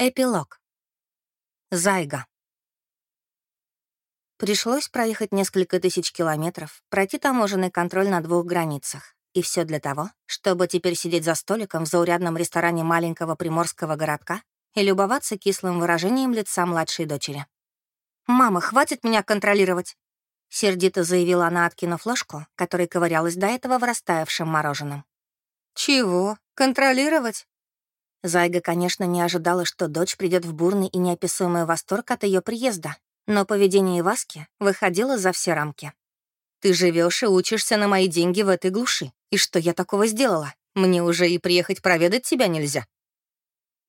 Эпилог. Зайга. Пришлось проехать несколько тысяч километров, пройти таможенный контроль на двух границах. И все для того, чтобы теперь сидеть за столиком в заурядном ресторане маленького приморского городка и любоваться кислым выражением лица младшей дочери. «Мама, хватит меня контролировать!» — сердито заявила она, откинув ложку, которой ковырялась до этого в растаявшем мороженом. «Чего? Контролировать? Зайга, конечно, не ожидала, что дочь придет в бурный и неописуемый восторг от ее приезда, но поведение Иваски выходило за все рамки. «Ты живешь и учишься на мои деньги в этой глуши. И что я такого сделала? Мне уже и приехать проведать тебя нельзя».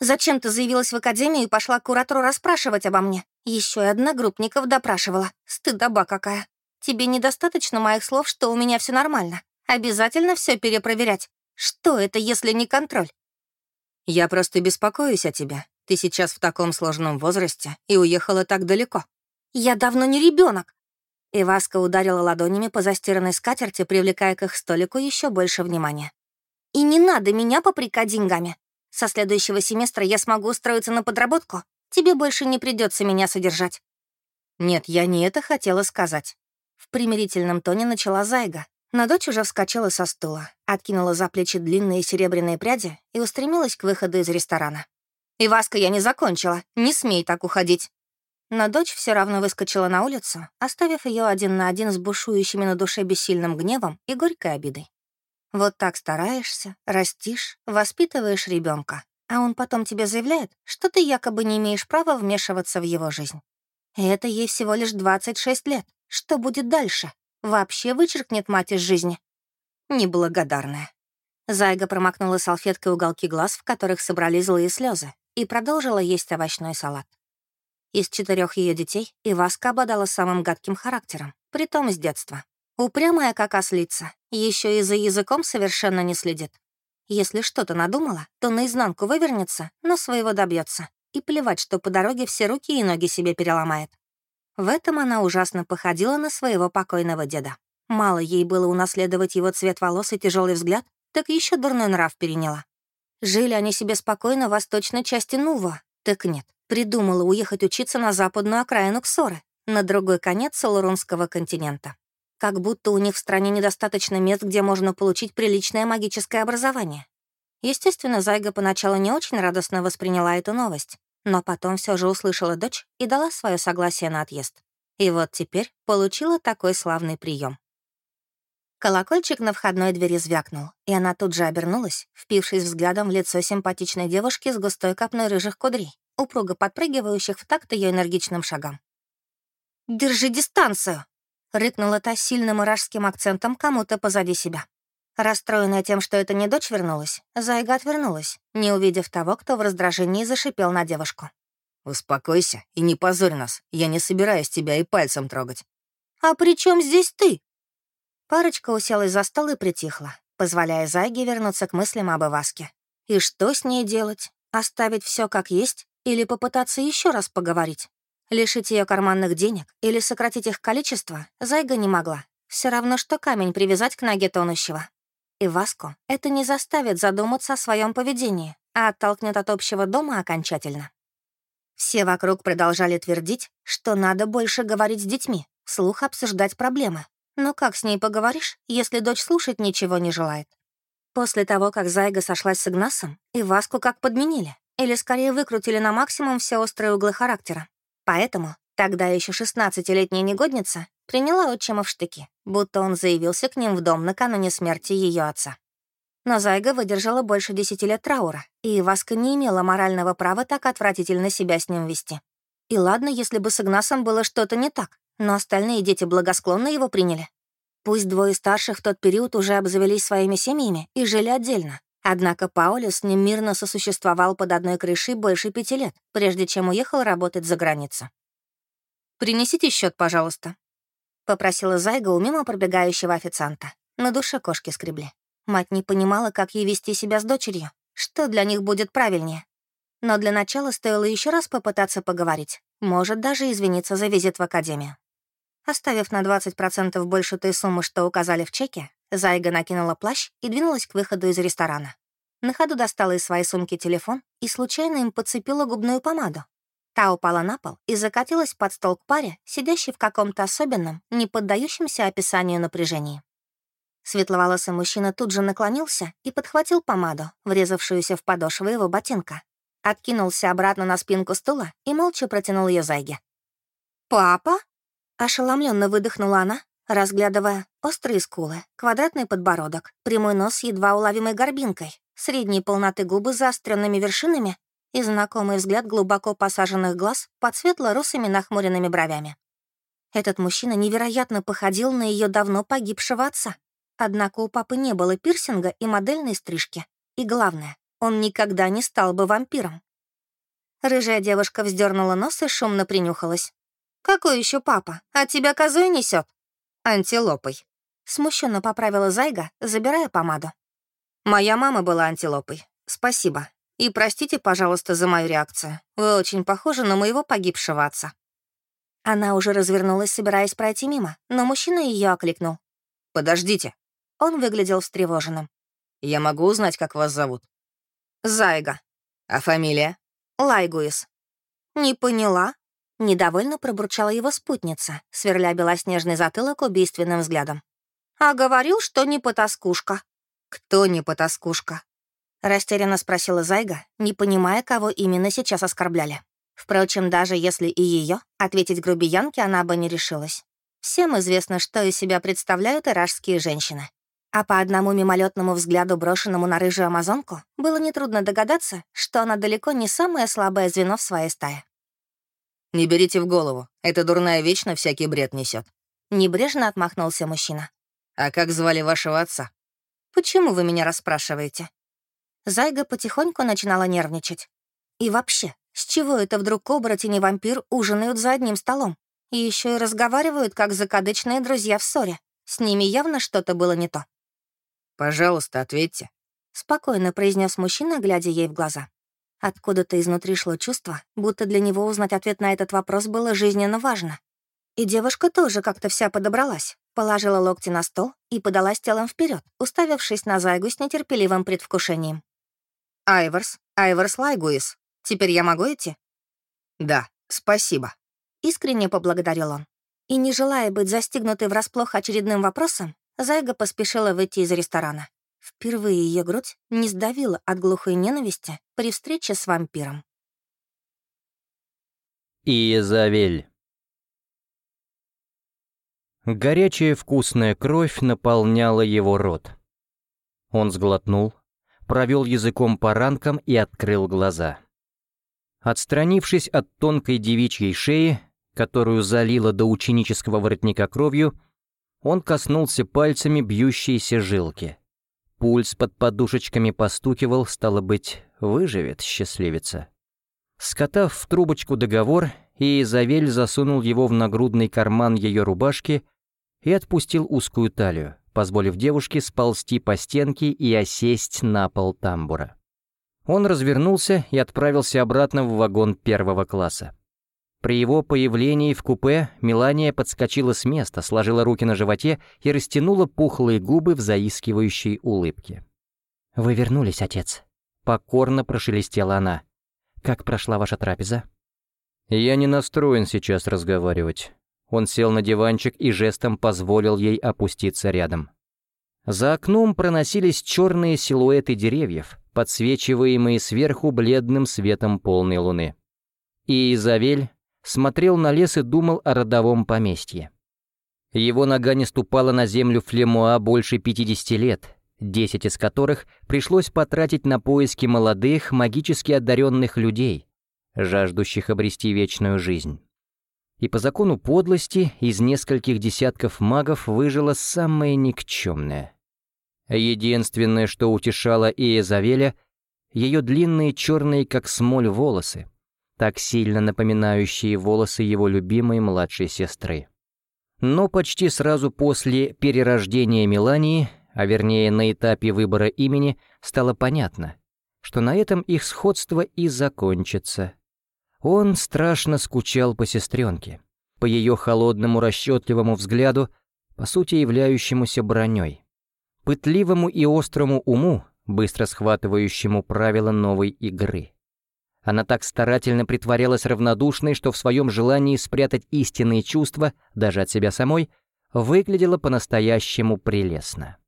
«Зачем ты заявилась в академию и пошла к куратору расспрашивать обо мне? Еще и одногруппников допрашивала. Стыдоба какая. Тебе недостаточно моих слов, что у меня все нормально. Обязательно все перепроверять. Что это, если не контроль? «Я просто беспокоюсь о тебе. Ты сейчас в таком сложном возрасте и уехала так далеко». «Я давно не ребенок. Иваска ударила ладонями по застиранной скатерти, привлекая к их столику еще больше внимания. «И не надо меня попрекать деньгами. Со следующего семестра я смогу устроиться на подработку. Тебе больше не придется меня содержать». «Нет, я не это хотела сказать». В примирительном тоне начала Зайга, но дочь уже вскочила со стула, откинула за плечи длинные серебряные пряди и устремилась к выходу из ресторана. «Иваска, я не закончила. Не смей так уходить». Но дочь все равно выскочила на улицу, оставив ее один на один с бушующими на душе бессильным гневом и горькой обидой. Вот так стараешься, растишь, воспитываешь ребенка, а он потом тебе заявляет, что ты якобы не имеешь права вмешиваться в его жизнь. И это ей всего лишь 26 лет. Что будет дальше? Вообще вычеркнет мать из жизни. Неблагодарная. Зайга промокнула салфеткой уголки глаз, в которых собрались злые слезы, и продолжила есть овощной салат. Из четырех ее детей Иваска обладала самым гадким характером, притом с детства. Упрямая, как ослица, еще и за языком совершенно не следит. Если что-то надумала, то наизнанку вывернется, но своего добьется. И плевать, что по дороге все руки и ноги себе переломает. В этом она ужасно походила на своего покойного деда. Мало ей было унаследовать его цвет волос и тяжелый взгляд, так еще дурной нрав переняла. Жили они себе спокойно в восточной части Нува. Так нет, придумала уехать учиться на западную окраину Ксоры, на другой конец Солурунского континента. Как будто у них в стране недостаточно мест, где можно получить приличное магическое образование. Естественно, Зайга поначалу не очень радостно восприняла эту новость но потом все же услышала дочь и дала свое согласие на отъезд. И вот теперь получила такой славный прием. Колокольчик на входной двери звякнул, и она тут же обернулась, впившись взглядом в лицо симпатичной девушки с густой копной рыжих кудрей, упруго подпрыгивающих в такт ее энергичным шагам. «Держи дистанцию!» — рыкнула та сильным иражским акцентом кому-то позади себя. Расстроенная тем, что это не дочь вернулась, Зайга отвернулась, не увидев того, кто в раздражении зашипел на девушку. «Успокойся и не позорь нас. Я не собираюсь тебя и пальцем трогать». «А при чем здесь ты?» Парочка уселась за стол и притихла, позволяя Зайге вернуться к мыслям об Иваске. И что с ней делать? Оставить все как есть или попытаться еще раз поговорить? Лишить ее карманных денег или сократить их количество Зайга не могла. Все равно, что камень привязать к ноге тонущего. И Васку это не заставит задуматься о своем поведении, а оттолкнет от общего дома окончательно. Все вокруг продолжали твердить, что надо больше говорить с детьми, вслух обсуждать проблемы. Но как с ней поговоришь, если дочь слушать ничего не желает? После того, как Зайга сошлась с Игнасом, и Васку как подменили, или скорее выкрутили на максимум все острые углы характера. Поэтому тогда еще 16-летняя негодница приняла отчима в штыки, будто он заявился к ним в дом накануне смерти ее отца. Но Зайга выдержала больше десяти лет траура, и Васка не имела морального права так отвратительно себя с ним вести. И ладно, если бы с Игнасом было что-то не так, но остальные дети благосклонно его приняли. Пусть двое старших в тот период уже обзавелись своими семьями и жили отдельно. Однако Паули с ним мирно сосуществовал под одной крышей больше пяти лет, прежде чем уехал работать за границу. «Принесите счет, пожалуйста», — попросила Зайга у мимо пробегающего официанта. На душе кошки скребли. Мать не понимала, как ей вести себя с дочерью, что для них будет правильнее. Но для начала стоило еще раз попытаться поговорить, может, даже извиниться за визит в академию. Оставив на 20% больше той суммы, что указали в чеке, Зайга накинула плащ и двинулась к выходу из ресторана. На ходу достала из своей сумки телефон и случайно им подцепила губную помаду. Та упала на пол и закатилась под стол к паре, сидящей в каком-то особенном, не поддающемся описанию напряжении. Светловолосый мужчина тут же наклонился и подхватил помаду, врезавшуюся в подошвы его ботинка. Откинулся обратно на спинку стула и молча протянул ее Зайге. «Папа?» — ошеломленно выдохнула она, разглядывая острые скулы, квадратный подбородок, прямой нос с едва уловимой горбинкой, средней полноты губы с заостренными вершинами и знакомый взгляд глубоко посаженных глаз под светло-русыми нахмуренными бровями. Этот мужчина невероятно походил на ее давно погибшего отца. Однако у папы не было пирсинга и модельной стрижки. И главное, он никогда не стал бы вампиром. Рыжая девушка вздернула нос и шумно принюхалась. «Какой еще папа? От тебя козой несет? «Антилопой», — смущенно поправила Зайга, забирая помаду. «Моя мама была антилопой. Спасибо. И простите, пожалуйста, за мою реакцию. Вы очень похожи на моего погибшего отца». Она уже развернулась, собираясь пройти мимо, но мужчина ее окликнул. «Подождите». Он выглядел встревоженным. «Я могу узнать, как вас зовут?» «Зайга». «А фамилия?» «Лайгуис». «Не поняла?» Недовольно пробурчала его спутница, сверля белоснежный затылок убийственным взглядом. «А говорил, что не потаскушка». «Кто не потаскушка?» Растерянно спросила Зайга, не понимая, кого именно сейчас оскорбляли. Впрочем, даже если и ее, ответить грубиянке она бы не решилась. Всем известно, что из себя представляют иражские женщины. А по одному мимолетному взгляду, брошенному на рыжую амазонку, было нетрудно догадаться, что она далеко не самое слабое звено в своей стае. «Не берите в голову, эта дурная вечно всякий бред несет. Небрежно отмахнулся мужчина. «А как звали вашего отца?» «Почему вы меня расспрашиваете?» Зайга потихоньку начинала нервничать. И вообще, с чего это вдруг оборотень и вампир ужинают за одним столом? И еще и разговаривают, как закадычные друзья в ссоре. С ними явно что-то было не то. «Пожалуйста, ответьте», — спокойно произнес мужчина, глядя ей в глаза. Откуда-то изнутри шло чувство, будто для него узнать ответ на этот вопрос было жизненно важно. И девушка тоже как-то вся подобралась, положила локти на стол и подалась телом вперед, уставившись на Зайгу с нетерпеливым предвкушением. «Айверс, Айверс Лайгуис, теперь я могу идти?» «Да, спасибо», — искренне поблагодарил он. И, не желая быть застигнутой врасплох очередным вопросом, Зайга поспешила выйти из ресторана. Впервые ее грудь не сдавила от глухой ненависти при встрече с вампиром. Иезавель Горячая вкусная кровь наполняла его рот. Он сглотнул, провел языком по ранкам и открыл глаза. Отстранившись от тонкой девичьей шеи, которую залило до ученического воротника кровью, он коснулся пальцами бьющейся жилки. Пульс под подушечками постукивал, стало быть, выживет счастливица. Скотав в трубочку договор, Изавель засунул его в нагрудный карман ее рубашки и отпустил узкую талию, позволив девушке сползти по стенке и осесть на пол тамбура. Он развернулся и отправился обратно в вагон первого класса. При его появлении в купе Мелания подскочила с места, сложила руки на животе и растянула пухлые губы в заискивающей улыбке. «Вы вернулись, отец», — покорно прошелестела она. «Как прошла ваша трапеза?» «Я не настроен сейчас разговаривать». Он сел на диванчик и жестом позволил ей опуститься рядом. За окном проносились черные силуэты деревьев, подсвечиваемые сверху бледным светом полной луны. И Изавель смотрел на лес и думал о родовом поместье. Его нога не ступала на землю Флемуа больше 50 лет, 10 из которых пришлось потратить на поиски молодых, магически одаренных людей, жаждущих обрести вечную жизнь. И по закону подлости из нескольких десятков магов выжило самое никчемное. Единственное, что утешало Иезавеля, ее длинные черные, как смоль, волосы, так сильно напоминающие волосы его любимой младшей сестры. Но почти сразу после перерождения Мелании, а вернее на этапе выбора имени, стало понятно, что на этом их сходство и закончится. Он страшно скучал по сестренке, по ее холодному расчетливому взгляду, по сути являющемуся броней, пытливому и острому уму, быстро схватывающему правила новой игры. Она так старательно притворялась равнодушной, что в своем желании спрятать истинные чувства, даже от себя самой, выглядела по-настоящему прелестно.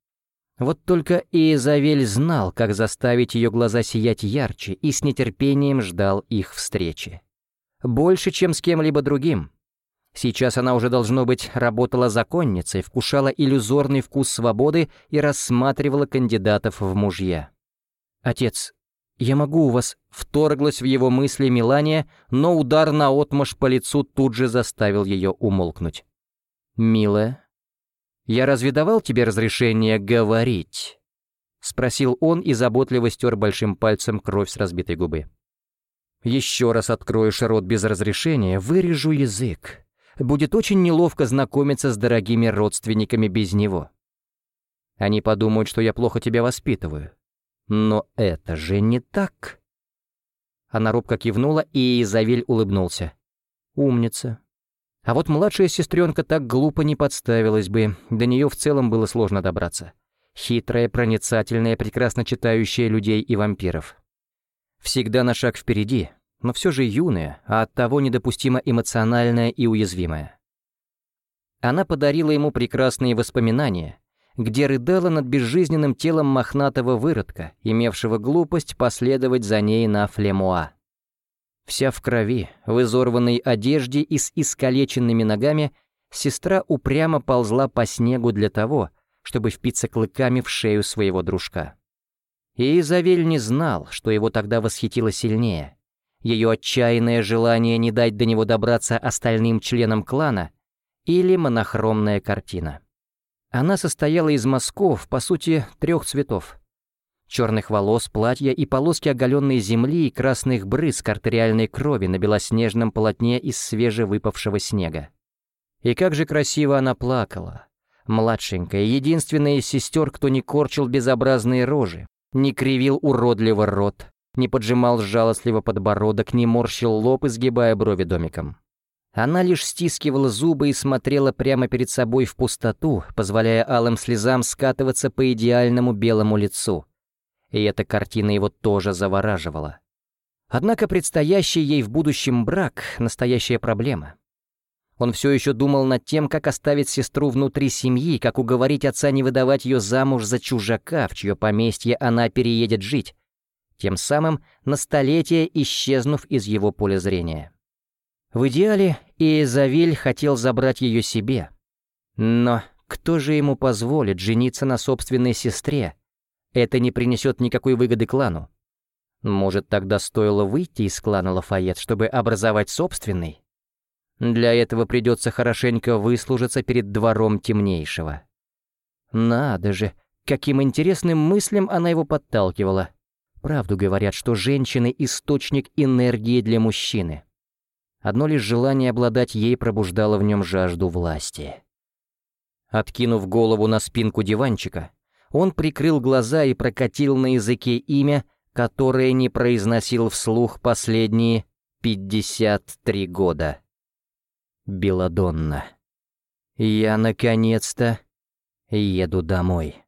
Вот только Иезавель знал, как заставить ее глаза сиять ярче, и с нетерпением ждал их встречи. Больше, чем с кем-либо другим. Сейчас она уже, должно быть, работала законницей, вкушала иллюзорный вкус свободы и рассматривала кандидатов в мужья. «Отец, я могу у вас...» Вторглась в его мысли Милания, но удар на отмашь по лицу тут же заставил ее умолкнуть. «Милая, я разве давал тебе разрешение говорить?» Спросил он и заботливо стер большим пальцем кровь с разбитой губы. «Еще раз откроешь рот без разрешения, вырежу язык. Будет очень неловко знакомиться с дорогими родственниками без него. Они подумают, что я плохо тебя воспитываю. Но это же не так». Она робко кивнула, и Изавель улыбнулся. «Умница. А вот младшая сестренка так глупо не подставилась бы, до нее в целом было сложно добраться. Хитрая, проницательная, прекрасно читающая людей и вампиров. Всегда на шаг впереди, но все же юная, а оттого недопустимо эмоциональная и уязвимая. Она подарила ему прекрасные воспоминания, где рыдала над безжизненным телом мохнатого выродка, имевшего глупость последовать за ней на Флемуа. Вся в крови, в изорванной одежде и с искалеченными ногами, сестра упрямо ползла по снегу для того, чтобы впиться клыками в шею своего дружка. И Изавель не знал, что его тогда восхитило сильнее. Ее отчаянное желание не дать до него добраться остальным членам клана или монохромная картина. Она состояла из мазков, по сути, трех цветов черных волос, платья и полоски оголенной земли и красных брызг артериальной крови на белоснежном полотне из свежевыпавшего снега. И как же красиво она плакала. Младшенькая, единственная из сестер, кто не корчил безобразные рожи, не кривил уродливо рот, не поджимал жалостливо подбородок, не морщил лоб, изгибая брови домиком. Она лишь стискивала зубы и смотрела прямо перед собой в пустоту, позволяя алым слезам скатываться по идеальному белому лицу, и эта картина его тоже завораживала. Однако предстоящий ей в будущем брак — настоящая проблема. Он все еще думал над тем, как оставить сестру внутри семьи, как уговорить отца не выдавать ее замуж за чужака, в чье поместье она переедет жить, тем самым на столетие исчезнув из его поля зрения. В идеале Иезавель хотел забрать ее себе. Но кто же ему позволит жениться на собственной сестре, это не принесет никакой выгоды клану. Может, тогда стоило выйти из клана Лафайет, чтобы образовать собственный? Для этого придется хорошенько выслужиться перед двором темнейшего. Надо же, каким интересным мыслям она его подталкивала. Правду говорят, что женщины — источник энергии для мужчины. Одно лишь желание обладать ей пробуждало в нем жажду власти. Откинув голову на спинку диванчика, он прикрыл глаза и прокатил на языке имя, которое не произносил вслух последние 53 года. Беладонна. Я наконец-то еду домой.